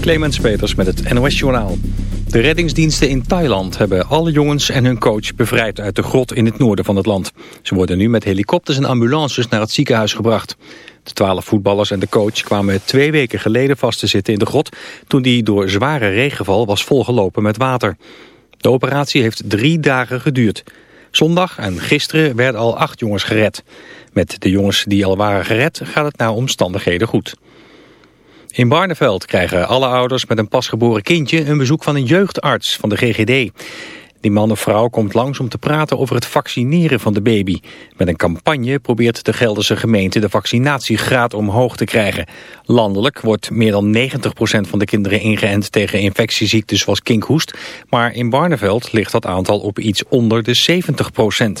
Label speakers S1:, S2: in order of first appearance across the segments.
S1: Clemens Peters met het NOS Journaal. De reddingsdiensten in Thailand hebben alle jongens en hun coach bevrijd uit de grot in het noorden van het land. Ze worden nu met helikopters en ambulances naar het ziekenhuis gebracht. De twaalf voetballers en de coach kwamen twee weken geleden vast te zitten in de grot... toen die door zware regenval was volgelopen met water. De operatie heeft drie dagen geduurd. Zondag en gisteren werden al acht jongens gered. Met de jongens die al waren gered gaat het naar omstandigheden goed. In Barneveld krijgen alle ouders met een pasgeboren kindje een bezoek van een jeugdarts van de GGD. Die man of vrouw komt langs om te praten over het vaccineren van de baby. Met een campagne probeert de Gelderse gemeente de vaccinatiegraad omhoog te krijgen. Landelijk wordt meer dan 90% van de kinderen ingeënt tegen infectieziektes zoals kinkhoest. Maar in Barneveld ligt dat aantal op iets onder de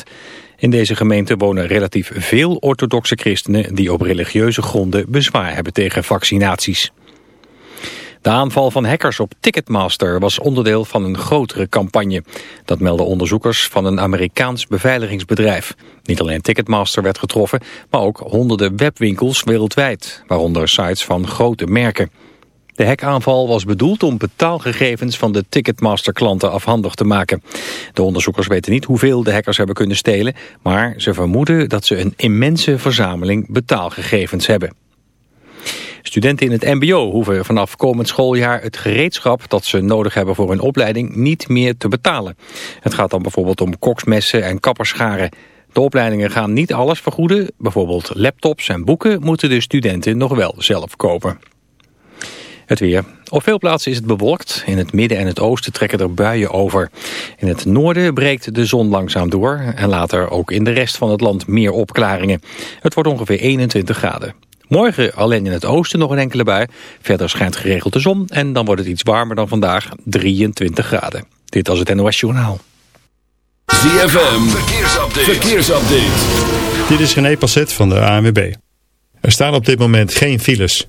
S1: 70%. In deze gemeente wonen relatief veel orthodoxe christenen die op religieuze gronden bezwaar hebben tegen vaccinaties. De aanval van hackers op Ticketmaster was onderdeel van een grotere campagne. Dat melden onderzoekers van een Amerikaans beveiligingsbedrijf. Niet alleen Ticketmaster werd getroffen, maar ook honderden webwinkels wereldwijd, waaronder sites van grote merken. De hackaanval was bedoeld om betaalgegevens van de Ticketmaster-klanten afhandig te maken. De onderzoekers weten niet hoeveel de hackers hebben kunnen stelen, maar ze vermoeden dat ze een immense verzameling betaalgegevens hebben. Studenten in het mbo hoeven vanaf komend schooljaar het gereedschap dat ze nodig hebben voor hun opleiding niet meer te betalen. Het gaat dan bijvoorbeeld om koksmessen en kapperscharen. De opleidingen gaan niet alles vergoeden, bijvoorbeeld laptops en boeken moeten de studenten nog wel zelf kopen. Het weer. Op veel plaatsen is het bewolkt. In het midden en het oosten trekken er buien over. In het noorden breekt de zon langzaam door. En later ook in de rest van het land meer opklaringen. Het wordt ongeveer 21 graden. Morgen alleen in het oosten nog een enkele bui. Verder schijnt geregeld de zon. En dan wordt het iets warmer dan vandaag. 23 graden. Dit was het NOS Journaal.
S2: ZFM. Verkeersupdate. Verkeersupdate.
S3: Dit is René Passet van de ANWB. Er staan op dit moment geen files.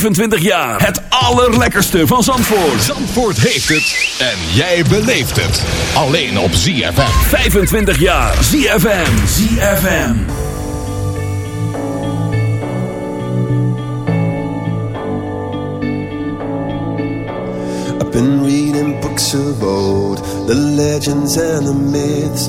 S2: 25 jaar. Het allerlekkerste van Zandvoort.
S4: Zandvoort heeft het en jij beleeft het. Alleen op ZFM.
S2: 25 jaar. ZFM. ZFM.
S5: I've been reading books of old, the legends and the myths,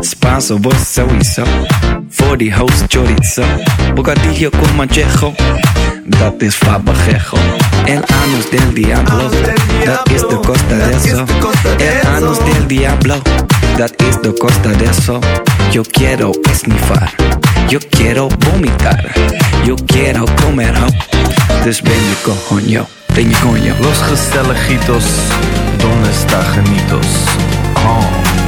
S6: Spanso, vos sowieso. Voor die host chorizo. Bocadillo con manchejo. Dat is fabajejo. El anus del diablo. Dat is de costa de eso. El anus del diablo. Dat is de costa de eso. Yo quiero esnifar. Yo quiero vomitar. Yo quiero comer ho. Dus ben je coño. Ben je coño. Los gezelligitos. Donde está genitos? Oh.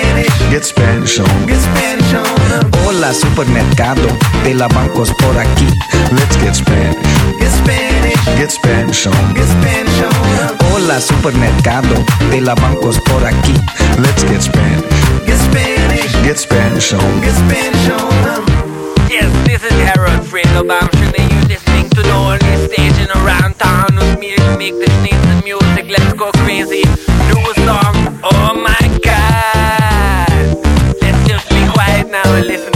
S6: Get Spanish on. Get Spanish on. Hola, supermercado de la bancos por aquí. Let's get Spanish. Get Spanish. Get Spanish on. Get Spanish on. Hola, supermercado de la bancos por aquí. Let's get Spanish. Get Spanish. Get Spanish on. Get Spanish on.
S7: Yes, this is Harold Friedelbaum. Should you listening to the only station around town with me to make the sneeze music? Let's go crazy. Do a song. Oh my now and listen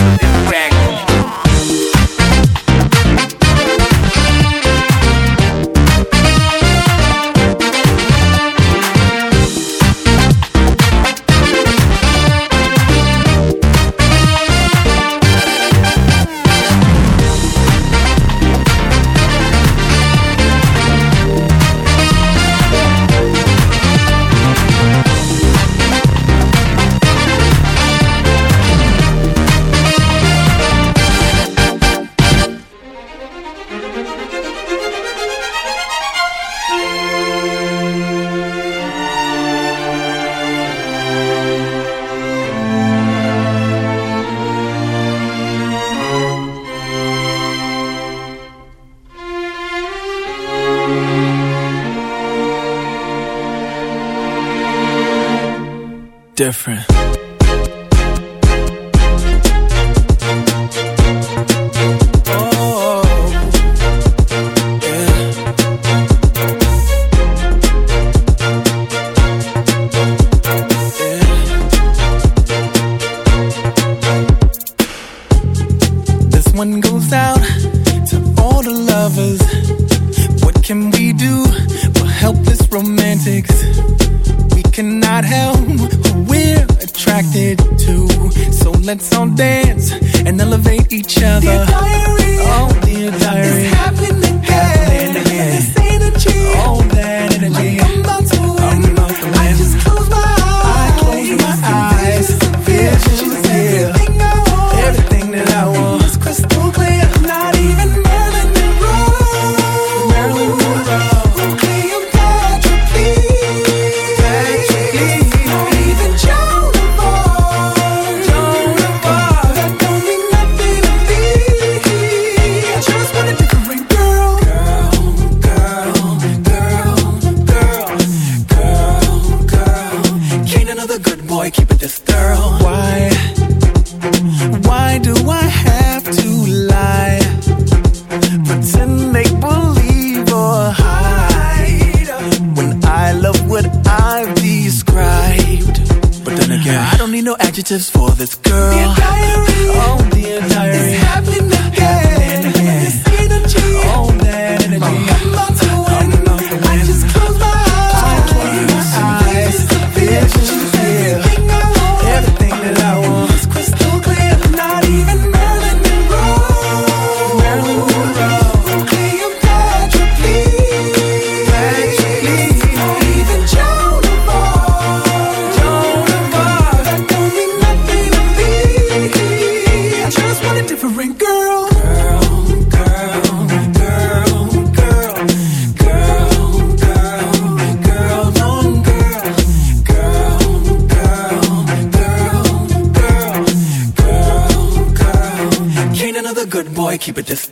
S8: different.
S9: keep it this.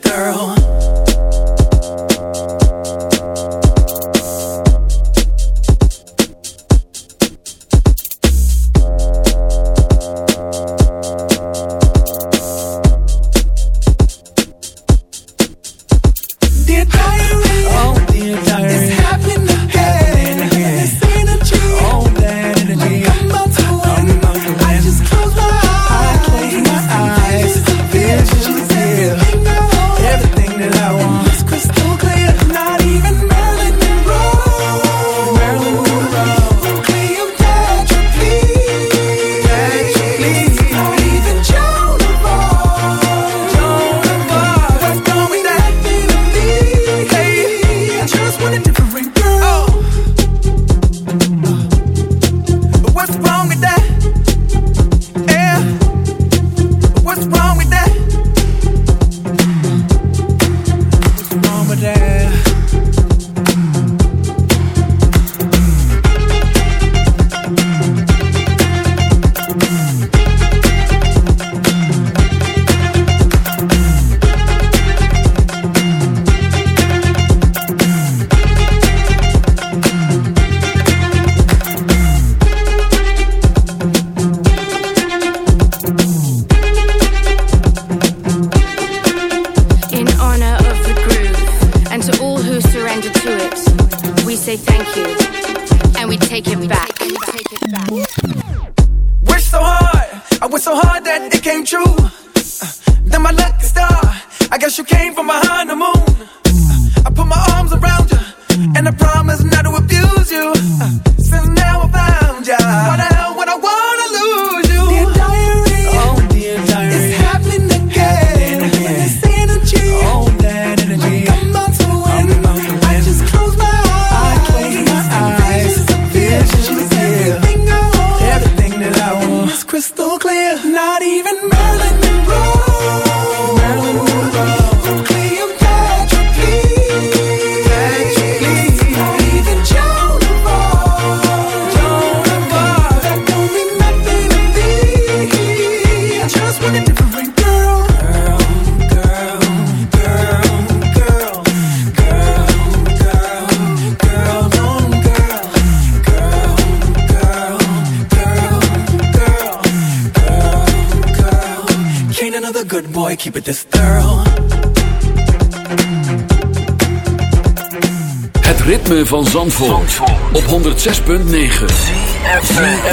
S2: 106.9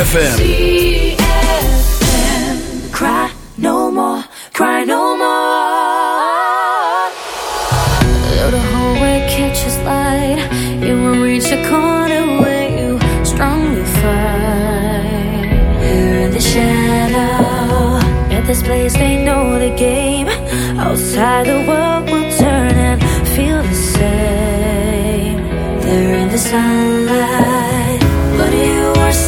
S2: FM.
S10: Cry no more, cry no more.
S11: Though the hallway catches light, you will reach a corner where you strongly fight.
S10: Here in the shadow,
S11: at this place they know the game. Outside the world will turn and feel the same.
S10: They're in the sunlight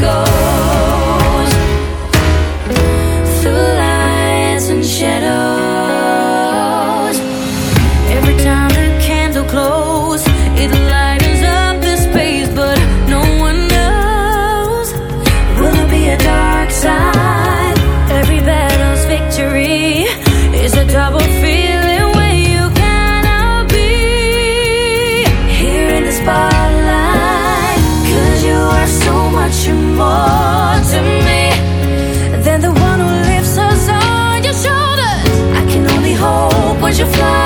S11: go.
S2: fly.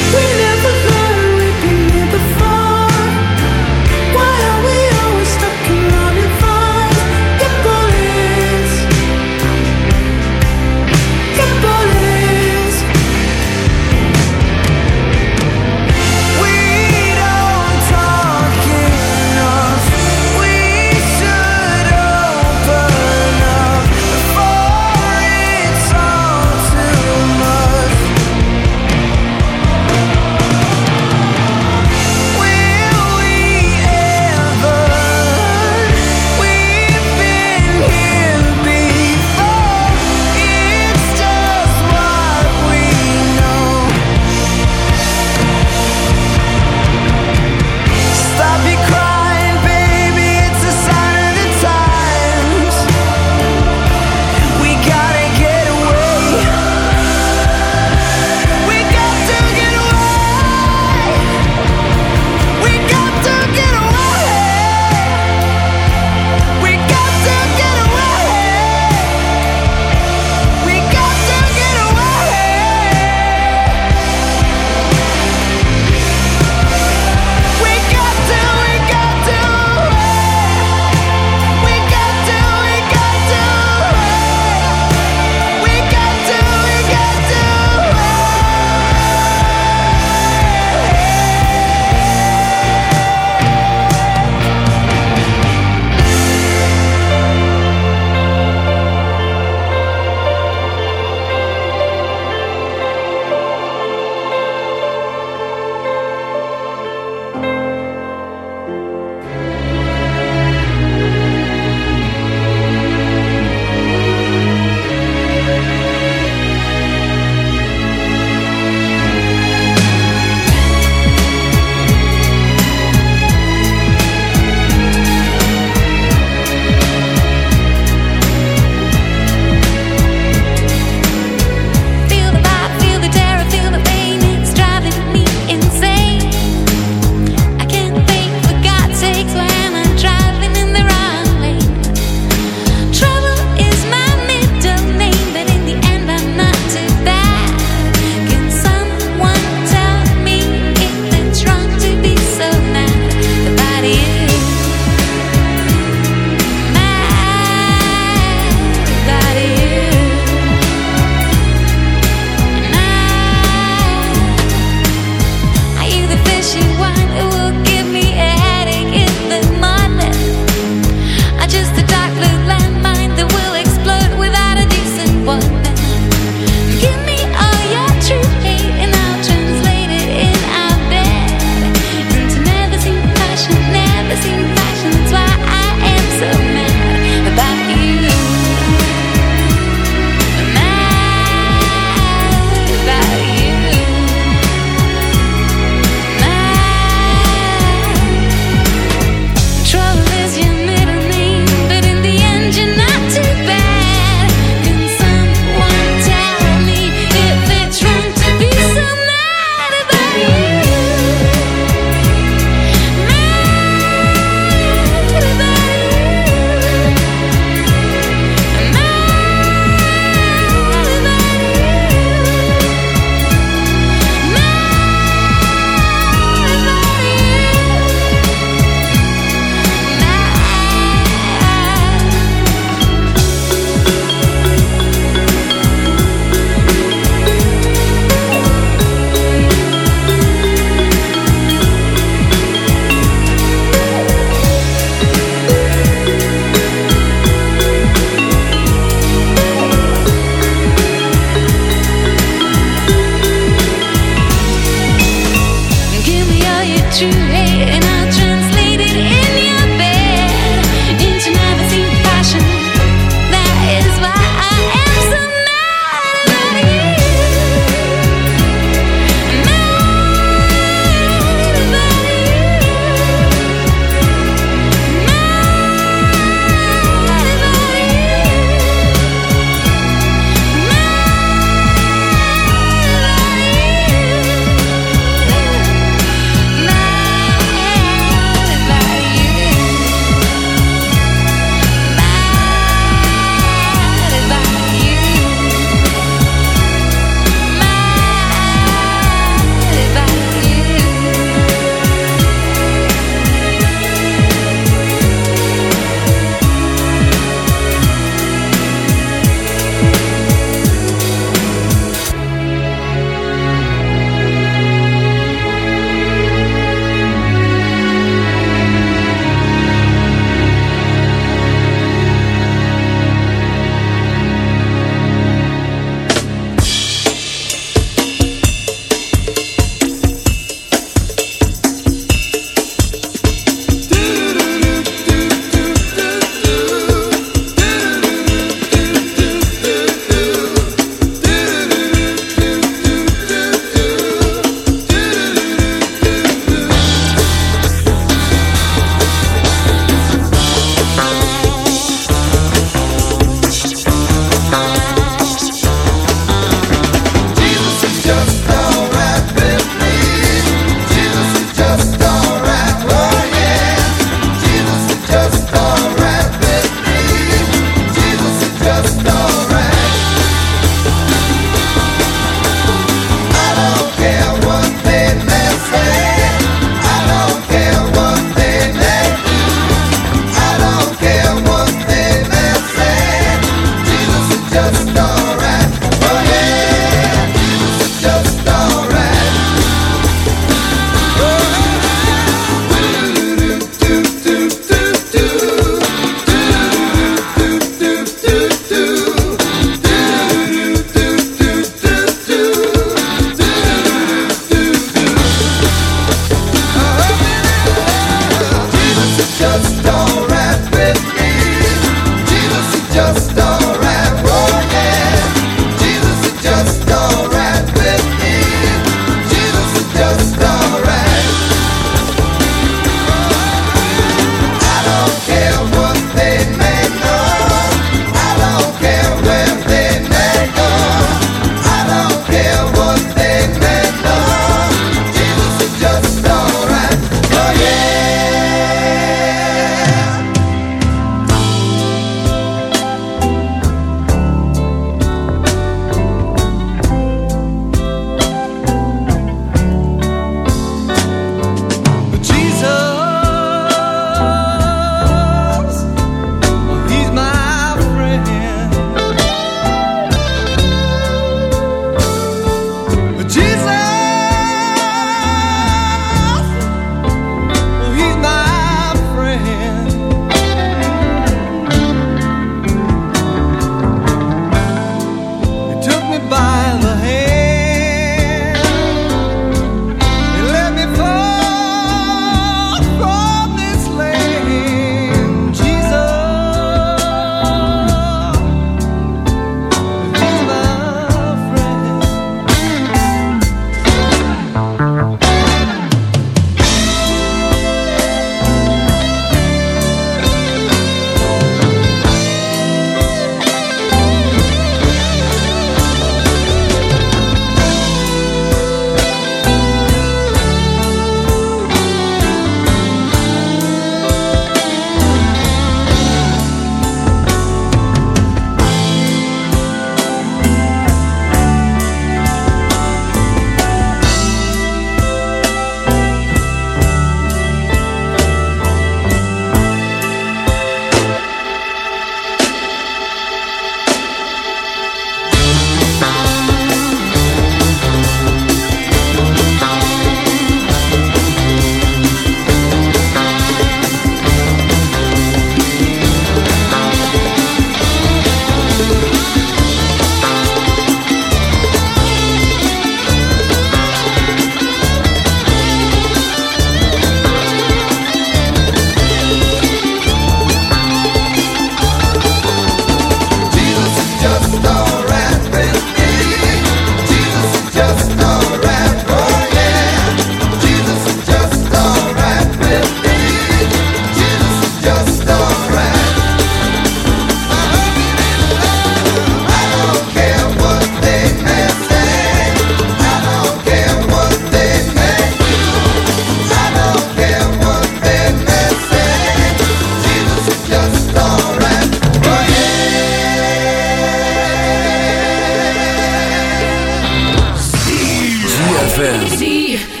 S8: fm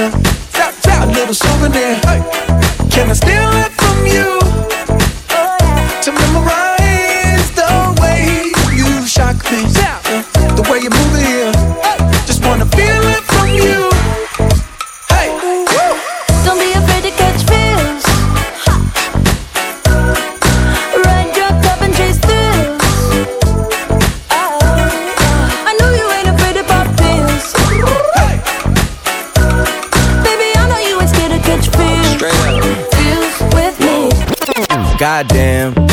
S8: myself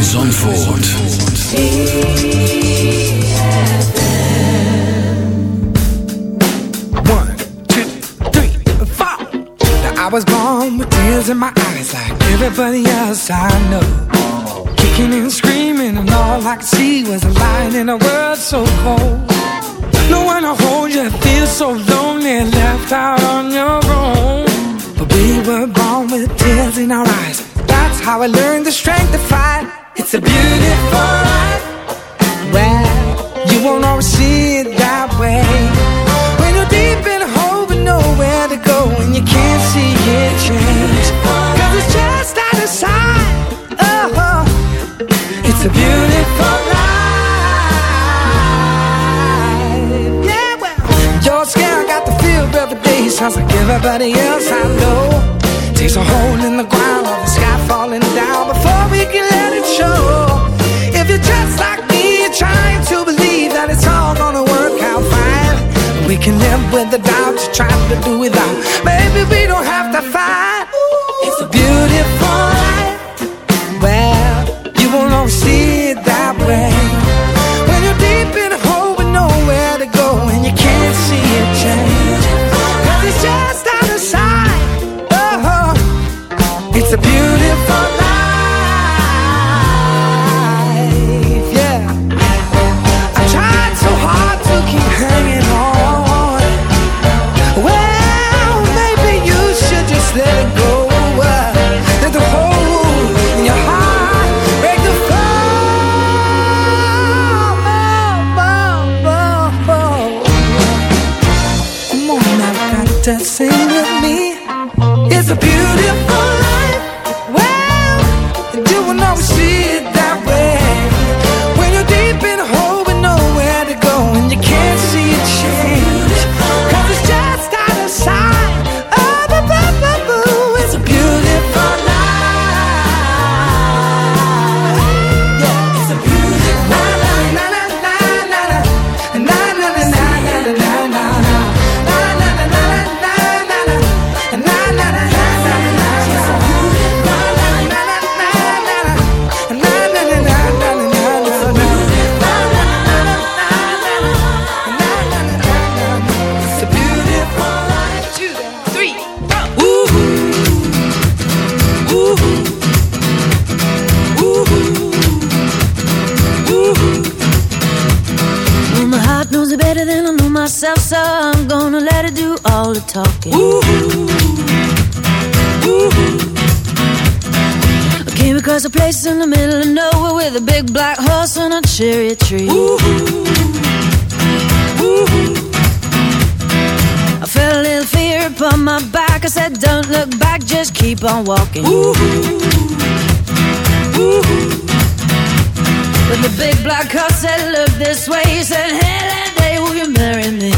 S9: Zandvoort.
S8: One, two, three, four. Now I was born with tears in my eyes like everybody else I know. Kicking and screaming and all I could see was a light in a world so cold. No one to hold you, feel so lonely, left out on your own. But we were born with tears in our eyes. That's how I learned the strength to fight. It's a beautiful life. Well, you won't always see it that way. When you're deep in a hole with nowhere to go and you can't see it change. Cause it's just out of sight. Oh, it's a beautiful life. Yeah, well, you're scared, got the feel every day. Sounds like everybody else I know. Takes a hole in the ground or the sky falling down before show. If you're just like me, you're trying to believe that it's all gonna work out fine. We can live with the doubt trying to do without. Maybe we don't have to to sing with me.
S10: Do all the talking. I came across a place in the middle of nowhere with a big black horse and a cherry tree. I felt a little fear upon my back. I said, Don't look back, just keep on walking. But the big black horse said, Look this way. He said, Hey, that day, will you marry me?